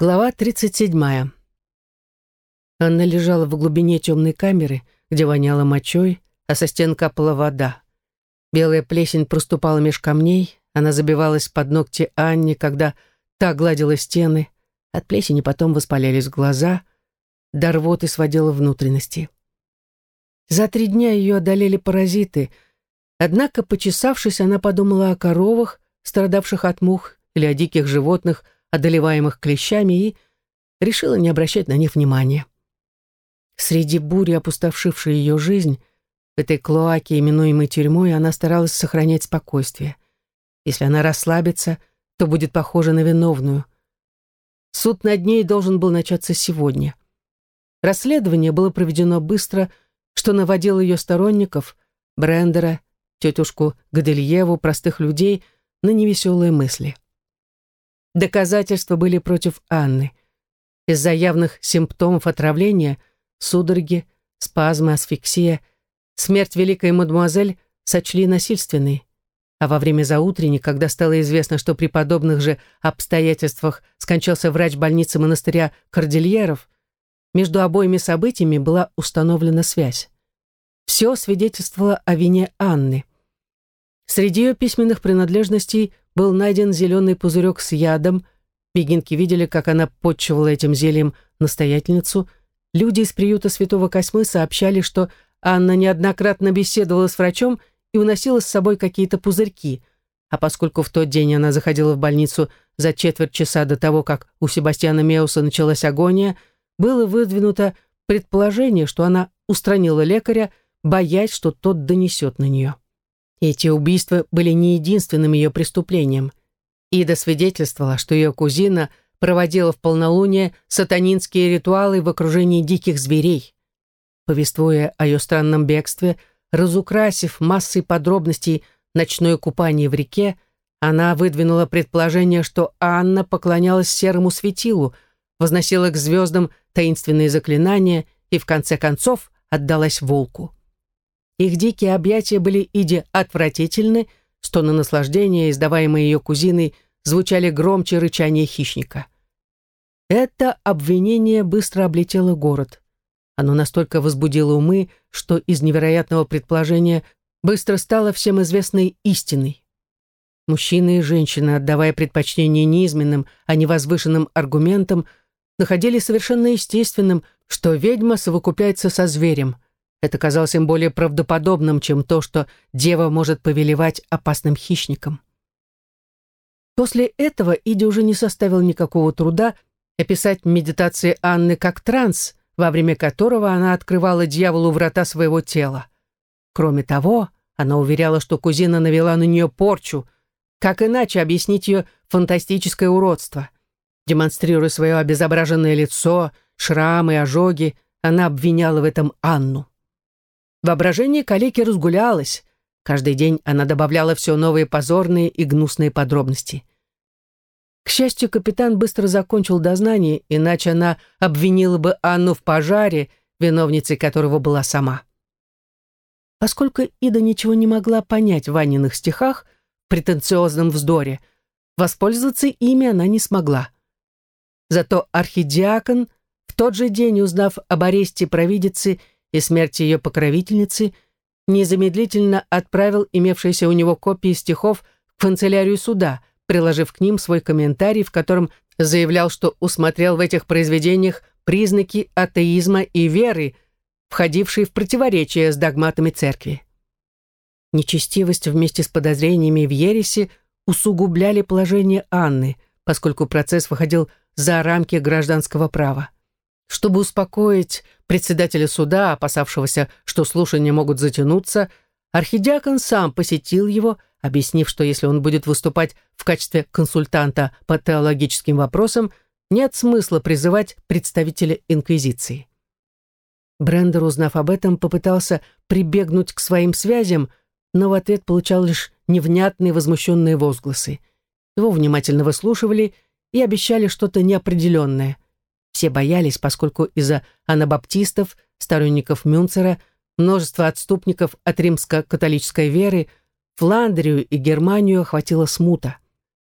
Глава 37. Анна лежала в глубине темной камеры, где воняло мочой, а со стен капала вода. Белая плесень проступала меж камней, она забивалась под ногти Анне, когда та гладила стены. От плесени потом воспалялись глаза, до рвоты сводила внутренности. За три дня ее одолели паразиты, однако, почесавшись, она подумала о коровах, страдавших от мух, или о диких животных, одолеваемых клещами, и решила не обращать на них внимания. Среди бури, опустошившей ее жизнь, в этой клоаке, именуемой тюрьмой, она старалась сохранять спокойствие. Если она расслабится, то будет похожа на виновную. Суд над ней должен был начаться сегодня. Расследование было проведено быстро, что наводило ее сторонников, Брендера, тетушку Гадельеву, простых людей, на невеселые мысли. Доказательства были против Анны. Из-за явных симптомов отравления – судороги, спазмы, асфиксия – смерть великой мадемуазель сочли насильственной. А во время заутренней, когда стало известно, что при подобных же обстоятельствах скончался врач больницы монастыря Кордильеров, между обоими событиями была установлена связь. Все свидетельствовало о вине Анны. Среди ее письменных принадлежностей был найден зеленый пузырек с ядом. Бегинки видели, как она подчивала этим зельем настоятельницу. Люди из приюта Святого Косьмы сообщали, что Анна неоднократно беседовала с врачом и уносила с собой какие-то пузырьки. А поскольку в тот день она заходила в больницу за четверть часа до того, как у Себастьяна Меуса началась агония, было выдвинуто предположение, что она устранила лекаря, боясь, что тот донесет на нее. Эти убийства были не единственным ее преступлением. Ида свидетельствовала, что ее кузина проводила в полнолуние сатанинские ритуалы в окружении диких зверей. Повествуя о ее странном бегстве, разукрасив массой подробностей ночное купание в реке, она выдвинула предположение, что Анна поклонялась серому светилу, возносила к звездам таинственные заклинания и, в конце концов, отдалась волку. Их дикие объятия были Иде отвратительны, стоны наслаждения, издаваемые ее кузиной, звучали громче рычания хищника. Это обвинение быстро облетело город. Оно настолько возбудило умы, что из невероятного предположения быстро стало всем известной истиной. Мужчины и женщины, отдавая предпочтение низменным, а не возвышенным аргументам, находили совершенно естественным, что ведьма совокупляется со зверем – это казалось им более правдоподобным, чем то, что дева может повелевать опасным хищником. После этого Иде уже не составил никакого труда описать медитации Анны как транс, во время которого она открывала дьяволу врата своего тела. Кроме того, она уверяла, что кузина навела на нее порчу. Как иначе объяснить ее фантастическое уродство? Демонстрируя свое обезображенное лицо, шрамы, ожоги, она обвиняла в этом Анну. Воображение калеки разгулялось. Каждый день она добавляла все новые позорные и гнусные подробности. К счастью, капитан быстро закончил дознание, иначе она обвинила бы Анну в пожаре, виновницей которого была сама. Поскольку Ида ничего не могла понять в Ваниных стихах, претенциозном вздоре, воспользоваться ими она не смогла. Зато архидиакон, в тот же день узнав об аресте провидицы, и смерти ее покровительницы, незамедлительно отправил имевшиеся у него копии стихов в канцелярию суда, приложив к ним свой комментарий, в котором заявлял, что усмотрел в этих произведениях признаки атеизма и веры, входившие в противоречие с догматами церкви. Нечестивость вместе с подозрениями в ереси усугубляли положение Анны, поскольку процесс выходил за рамки гражданского права. Чтобы успокоить председателя суда, опасавшегося, что слушания могут затянуться, архидиакон сам посетил его, объяснив, что если он будет выступать в качестве консультанта по теологическим вопросам, нет смысла призывать представителя инквизиции. Брендер, узнав об этом, попытался прибегнуть к своим связям, но в ответ получал лишь невнятные возмущенные возгласы. Его внимательно выслушивали и обещали что-то неопределенное – все боялись, поскольку из-за анабаптистов, сторонников Мюнцера, множества отступников от римско-католической веры, Фландрию и Германию охватила смута.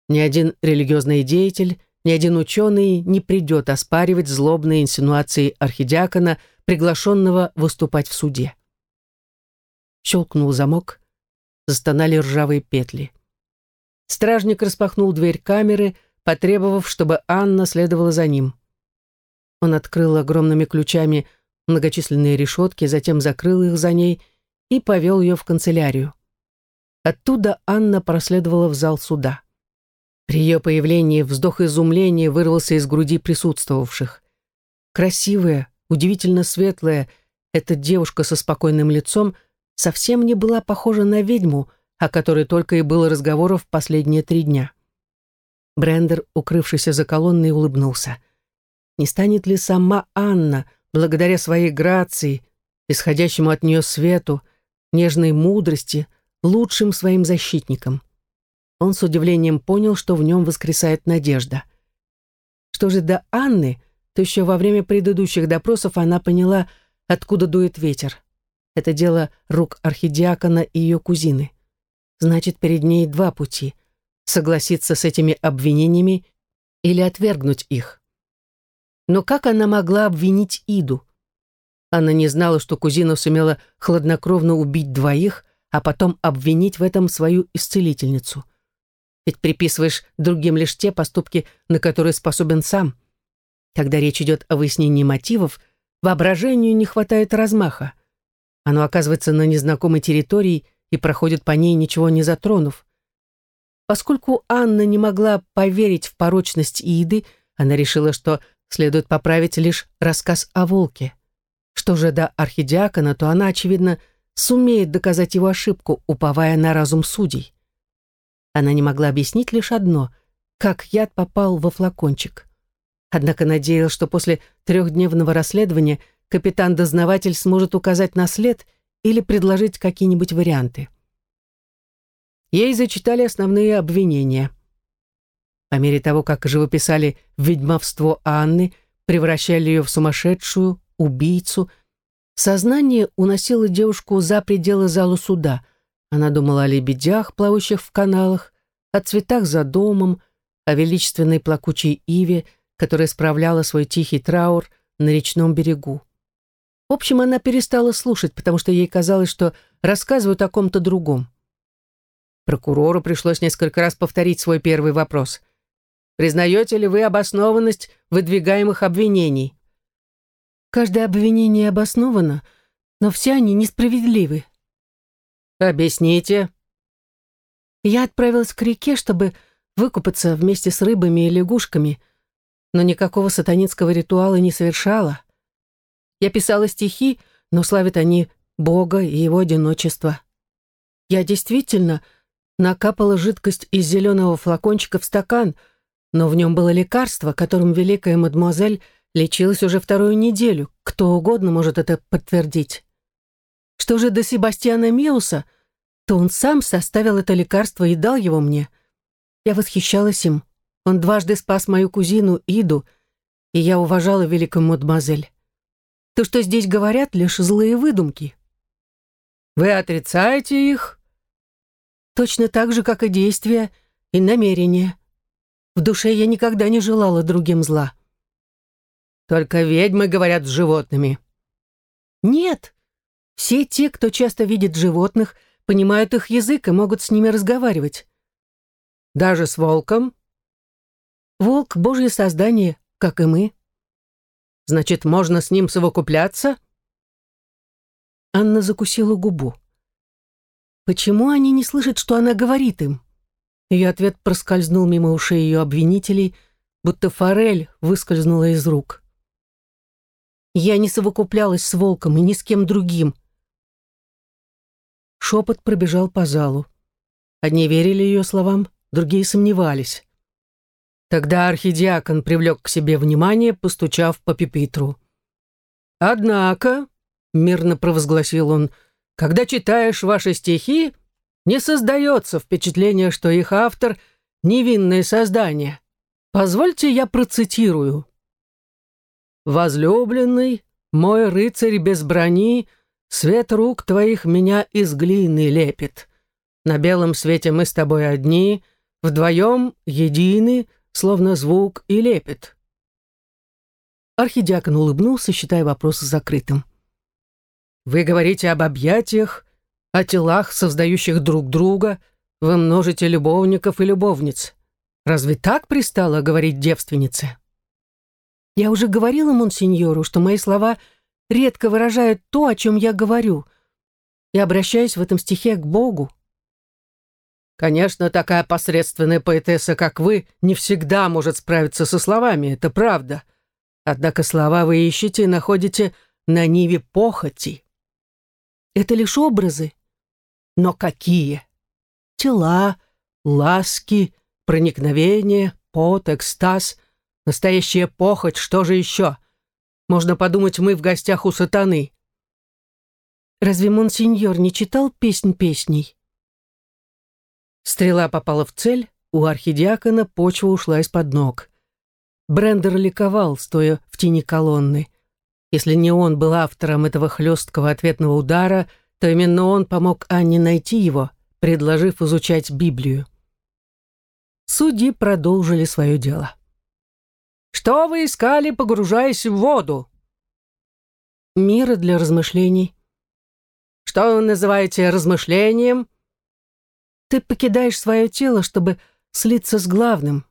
Ни один религиозный деятель, ни один ученый не придет оспаривать злобные инсинуации архидиакона, приглашенного выступать в суде. Щелкнул замок, застонали ржавые петли. Стражник распахнул дверь камеры, потребовав, чтобы Анна следовала за ним. Он открыл огромными ключами многочисленные решетки, затем закрыл их за ней и повел ее в канцелярию. Оттуда Анна проследовала в зал суда. При ее появлении вздох изумления вырвался из груди присутствовавших. Красивая, удивительно светлая, эта девушка со спокойным лицом совсем не была похожа на ведьму, о которой только и было разговоров последние три дня. Брендер, укрывшийся за колонной, улыбнулся. Не станет ли сама Анна, благодаря своей грации, исходящему от нее свету, нежной мудрости, лучшим своим защитником? Он с удивлением понял, что в нем воскресает надежда. Что же до Анны, то еще во время предыдущих допросов она поняла, откуда дует ветер. Это дело рук архидиакона и ее кузины. Значит, перед ней два пути — согласиться с этими обвинениями или отвергнуть их. Но как она могла обвинить Иду? Она не знала, что кузина сумела хладнокровно убить двоих, а потом обвинить в этом свою исцелительницу. Ведь приписываешь другим лишь те поступки, на которые способен сам. Когда речь идет о выяснении мотивов, воображению не хватает размаха. Оно оказывается на незнакомой территории и проходит по ней, ничего не затронув. Поскольку Анна не могла поверить в порочность Иды, она решила, что следует поправить лишь рассказ о волке. Что же до архидиакона, то она, очевидно, сумеет доказать его ошибку, уповая на разум судей. Она не могла объяснить лишь одно — как яд попал во флакончик. Однако надеялась, что после трехдневного расследования капитан-дознаватель сможет указать на след или предложить какие-нибудь варианты. Ей зачитали основные обвинения. По мере того, как живописали ведьмовство Анны, превращали ее в сумасшедшую, убийцу, сознание уносило девушку за пределы зала суда. Она думала о лебедях, плавающих в каналах, о цветах за домом, о величественной плакучей иве, которая справляла свой тихий траур на речном берегу. В общем, она перестала слушать, потому что ей казалось, что рассказывают о ком-то другом. Прокурору пришлось несколько раз повторить свой первый вопрос. «Признаете ли вы обоснованность выдвигаемых обвинений?» «Каждое обвинение обосновано, но все они несправедливы». «Объясните». Я отправилась к реке, чтобы выкупаться вместе с рыбами и лягушками, но никакого сатанинского ритуала не совершала. Я писала стихи, но славят они Бога и его одиночество. Я действительно накапала жидкость из зеленого флакончика в стакан, но в нем было лекарство, которым великая мадемуазель лечилась уже вторую неделю. Кто угодно может это подтвердить. Что же до Себастьяна Меуса, то он сам составил это лекарство и дал его мне. Я восхищалась им. Он дважды спас мою кузину Иду, и я уважала великую мадемуазель. То, что здесь говорят, лишь злые выдумки. Вы отрицаете их? Точно так же, как и действия и намерения. В душе я никогда не желала другим зла. Только ведьмы говорят с животными. Нет. Все те, кто часто видит животных, понимают их язык и могут с ними разговаривать. Даже с волком? Волк — божье создание, как и мы. Значит, можно с ним совокупляться?» Анна закусила губу. «Почему они не слышат, что она говорит им?» Ее ответ проскользнул мимо ушей ее обвинителей, будто форель выскользнула из рук. «Я не совокуплялась с волком и ни с кем другим». Шепот пробежал по залу. Одни верили ее словам, другие сомневались. Тогда архидиакон привлек к себе внимание, постучав по пепитру. «Однако», — мирно провозгласил он, — «когда читаешь ваши стихи, не создается впечатление, что их автор — невинное создание. Позвольте я процитирую. «Возлюбленный, мой рыцарь без брони, свет рук твоих меня из глины лепит. На белом свете мы с тобой одни, вдвоем едины, словно звук и лепет. Архидиакон улыбнулся, считая вопрос закрытым. «Вы говорите об объятиях, о телах, создающих друг друга, вы множите любовников и любовниц. Разве так пристало говорить девственнице?» «Я уже говорила монсеньору, что мои слова редко выражают то, о чем я говорю. Я обращаюсь в этом стихе к Богу». Конечно, такая посредственная поэтесса, как вы, не всегда может справиться со словами, это правда. Однако слова вы ищете и находите на ниве похоти. Это лишь образы. Но какие? Тела, ласки, проникновение, пот, экстаз, настоящая похоть, что же еще? Можно подумать, мы в гостях у сатаны. Разве монсеньор не читал песнь песней? Стрела попала в цель, у архидиакона почва ушла из-под ног. Брендер ликовал, стоя в тени колонны. Если не он был автором этого хлесткого ответного удара, то именно он помог Анне найти его, предложив изучать Библию. Судьи продолжили свое дело. «Что вы искали, погружаясь в воду?» «Мира для размышлений». «Что вы называете размышлением?» «Ты покидаешь свое тело, чтобы слиться с главным».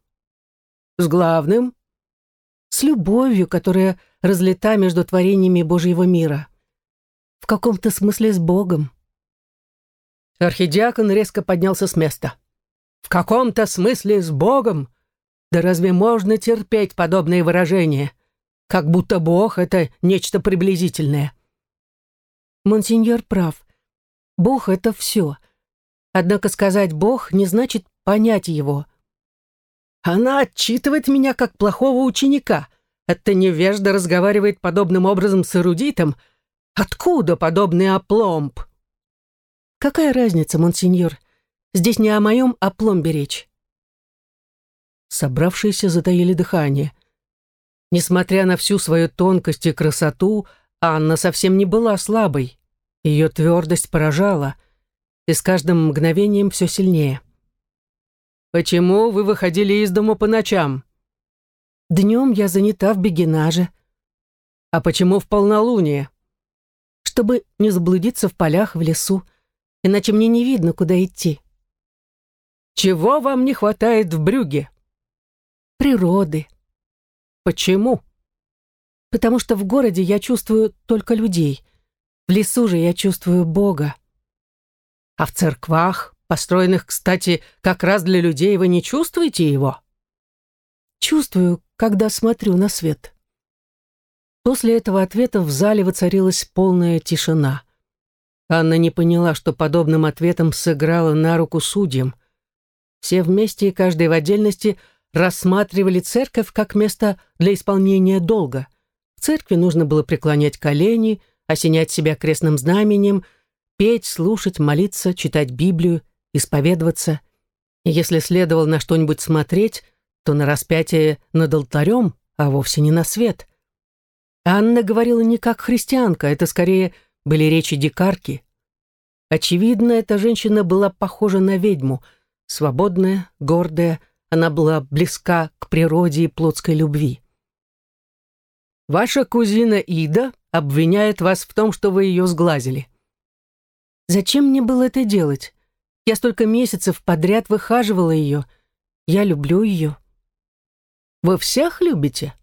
«С главным?» с любовью, которая разлита между творениями Божьего мира. В каком-то смысле с Богом. Архидиакон резко поднялся с места. «В каком-то смысле с Богом? Да разве можно терпеть подобные выражения? Как будто Бог — это нечто приблизительное». Монсеньор прав. Бог — это все. Однако сказать «Бог» не значит понять его — она отчитывает меня как плохого ученика. Это невежда разговаривает подобным образом с эрудитом. Откуда подобный опломб? Какая разница, монсеньор? Здесь не о моем опломбе речь. Собравшиеся затаили дыхание. Несмотря на всю свою тонкость и красоту, Анна совсем не была слабой. Ее твердость поражала, и с каждым мгновением все сильнее. «Почему вы выходили из дома по ночам?» «Днем я занята в бегинаже». «А почему в полнолуние?» «Чтобы не заблудиться в полях в лесу, иначе мне не видно, куда идти». «Чего вам не хватает в брюге?» «Природы». «Почему?» «Потому что в городе я чувствую только людей. В лесу же я чувствую Бога». «А в церквах, построенных, кстати, как раз для людей, вы не чувствуете его? Чувствую, когда смотрю на свет. После этого ответа в зале воцарилась полная тишина. Анна не поняла, что подобным ответом сыграла на руку судьям. Все вместе и каждый в отдельности рассматривали церковь как место для исполнения долга. В церкви нужно было преклонять колени, осенять себя крестным знаменем, петь, слушать, молиться, читать Библию исповедоваться. И если следовало на что-нибудь смотреть, то на распятие над алтарем, а вовсе не на свет. Анна говорила не как христианка, это скорее были речи дикарки. Очевидно, эта женщина была похожа на ведьму, свободная, гордая, она была близка к природе и плотской любви. «Ваша кузина Ида обвиняет вас в том, что вы ее сглазили». «Зачем мне было это делать? Я столько месяцев подряд выхаживала ее. Я люблю ее. Вы всех любите?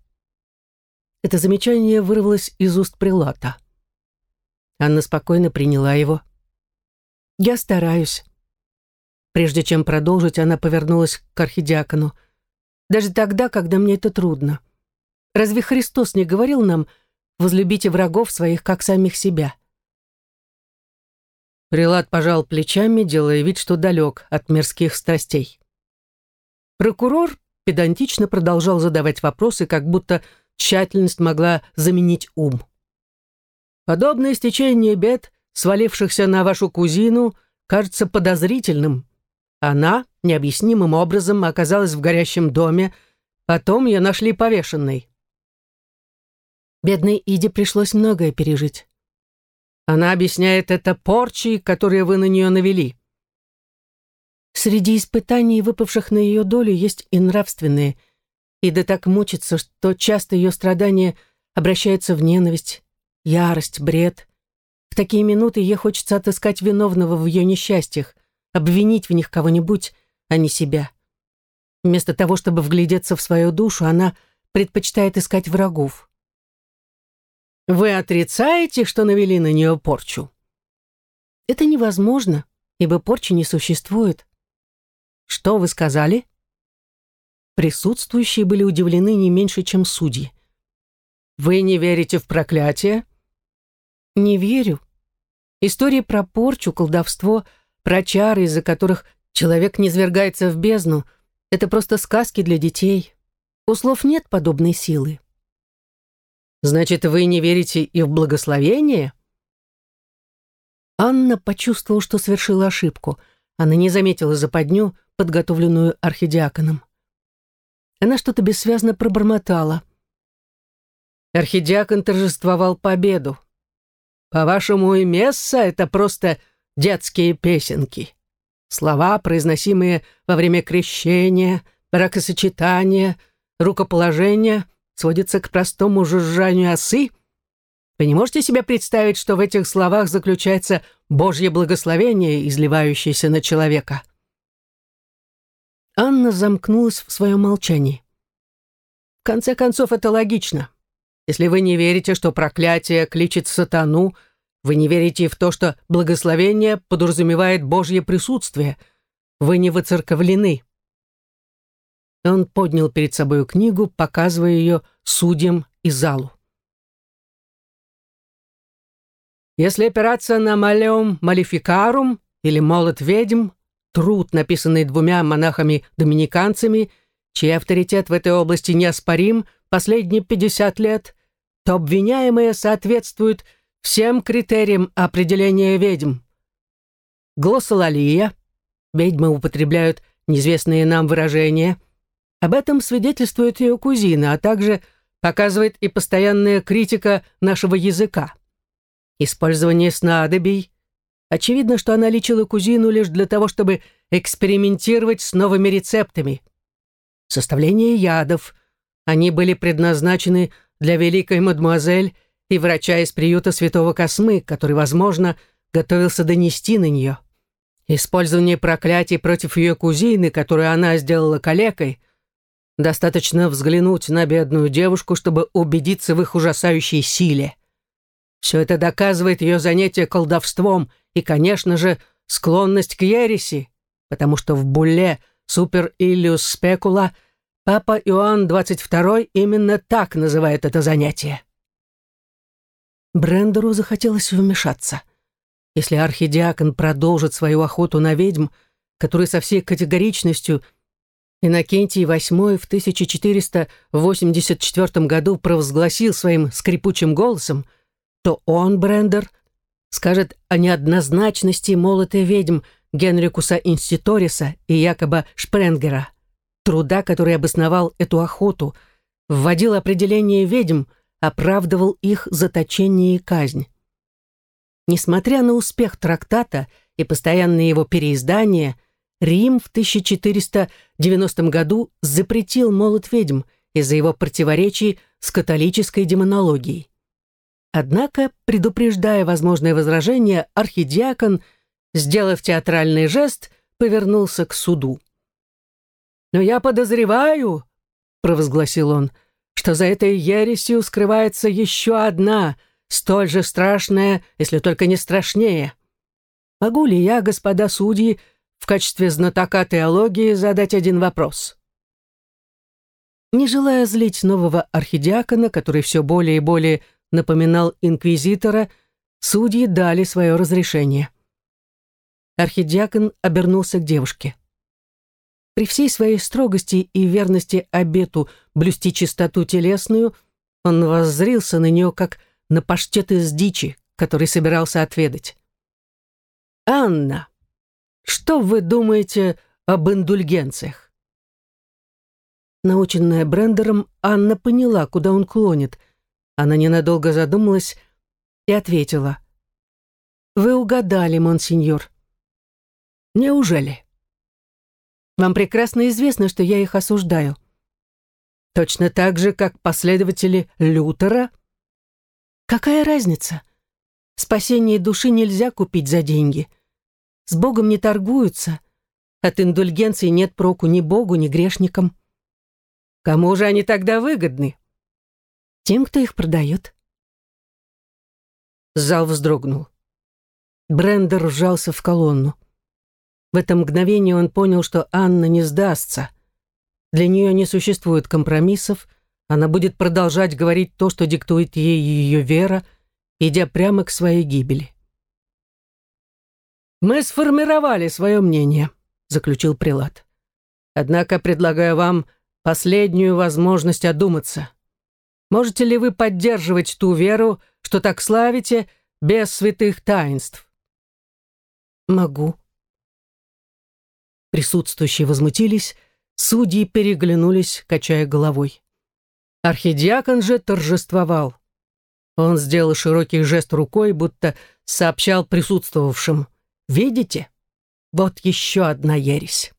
Это замечание вырвалось из уст прилата. Анна спокойно приняла его. Я стараюсь. Прежде чем продолжить, она повернулась к архидиакону. Даже тогда, когда мне это трудно. Разве Христос не говорил нам «возлюбите врагов своих, как самих себя»? Прилад пожал плечами, делая вид, что далек от мирских страстей. Прокурор педантично продолжал задавать вопросы, как будто тщательность могла заменить ум. «Подобное стечение бед, свалившихся на вашу кузину, кажется подозрительным. Она необъяснимым образом оказалась в горящем доме, потом ее нашли повешенной». Бедной Иде пришлось многое пережить. Она объясняет это порчей, которые вы на нее навели. Среди испытаний, выпавших на ее долю, есть и нравственные. И да так мучится, что часто ее страдания обращаются в ненависть, ярость, бред. В такие минуты ей хочется отыскать виновного в ее несчастьях, обвинить в них кого-нибудь, а не себя. Вместо того, чтобы вглядеться в свою душу, она предпочитает искать врагов. «Вы отрицаете, что навели на нее порчу?» «Это невозможно, ибо порчи не существует». «Что вы сказали?» Присутствующие были удивлены не меньше, чем судьи. «Вы не верите в проклятие?» «Не верю. Истории про порчу, колдовство, про чары, из-за которых человек не свергается в бездну, это просто сказки для детей. У слов нет подобной силы». «Значит, вы не верите и в благословение?» Анна почувствовала, что совершила ошибку. Она не заметила западню, подготовленную архидиаконом. Она что-то бессвязно пробормотала. Архидиакон торжествовал победу. По-вашему, и месса — это просто детские песенки. Слова, произносимые во время крещения, бракосочетания, рукоположения, сводятся к простому жужжанию осы. Вы не можете себе представить, что в этих словах заключается Божье благословение, изливающееся на человека? Анна замкнулась в своем молчании. В конце концов, это логично. Если вы не верите, что проклятие кличет сатану, вы не верите в то, что благословение подразумевает Божье присутствие. Вы не выцерковлены. Он поднял перед собой книгу, показывая ее судьям и залу. Если опираться на «Малеум Малификарум» или «Молот ведьм», труд, написанный двумя монахами-доминиканцами, чей авторитет в этой области неоспорим последние 50 лет, то обвиняемые соответствуют всем критериям определения ведьм. Глоссолалия, ведьмы употребляют неизвестные нам выражения, об этом свидетельствует ее кузина, а также показывает и постоянная критика нашего языка. Использование снадобий, Очевидно, что она лечила кузину лишь для того, чтобы экспериментировать с новыми рецептами. Составление ядов. Они были предназначены для великой мадемуазель и врача из приюта святого Космы, который, возможно, готовился донести на нее. Использование проклятий против ее кузины, которую она сделала калекой. Достаточно взглянуть на бедную девушку, чтобы убедиться в их ужасающей силе. Все это доказывает ее занятие колдовством и, конечно же, склонность к ереси, потому что в булле «Супер Иллиус Спекула» папа Иоанн XXII именно так называет это занятие. Брендеру захотелось вмешаться. Если архидиакон продолжит свою охоту на ведьм, который со всей категоричностью Иннокентий VIII в 1484 году провозгласил своим скрипучим голосом, то он, Брендер, скажет о неоднозначности молотой ведьм Генрикуса Инститориса и якобы Шпренгера, труда, который обосновал эту охоту, вводил определение ведьм, оправдывал их заточение и казнь. Несмотря на успех трактата и постоянное его переиздание, Рим в 1490 году запретил молот ведьм из-за его противоречий с католической демонологией. Однако, предупреждая возможное возражение, архидиакон, сделав театральный жест, повернулся к суду. «Но я подозреваю», — провозгласил он, «что за этой ересью скрывается еще одна, столь же страшная, если только не страшнее. Могу ли я, господа судьи, в качестве знатока теологии задать один вопрос?» Не желая злить нового архидиакона, который все более и более напоминал инквизитора, судьи дали свое разрешение. Архидиакон обернулся к девушке. При всей своей строгости и верности обету блюсти чистоту телесную, он воззрился на нее, как на паштет из дичи, который собирался отведать. «Анна, что вы думаете об индульгенциях?» Наученная Брендером, Анна поняла, куда он клонит – она ненадолго задумалась и ответила. «Вы угадали, монсеньор». «Неужели?» «Вам прекрасно известно, что я их осуждаю». Точно так же, как последователи Лютера? Какая разница? Спасение души нельзя купить за деньги. С Богом не торгуются. От индульгенции нет проку ни Богу, ни грешникам. Кому же они тогда выгодны? Тем, кто их продает. Зал вздрогнул. Брендер вжался в колонну. В это мгновение он понял, что Анна не сдастся. Для нее не существует компромиссов, она будет продолжать говорить то, что диктует ей ее вера, идя прямо к своей гибели. «Мы сформировали свое мнение», — заключил Прилад. «Однако предлагаю вам последнюю возможность одуматься. Можете ли вы поддерживать ту веру, что так славите, без святых таинств?» «Могу». Присутствующие возмутились, судьи переглянулись, качая головой. Архидиакон же торжествовал. Он сделал широкий жест рукой, будто сообщал присутствовавшим. «Видите? Вот еще одна ересь».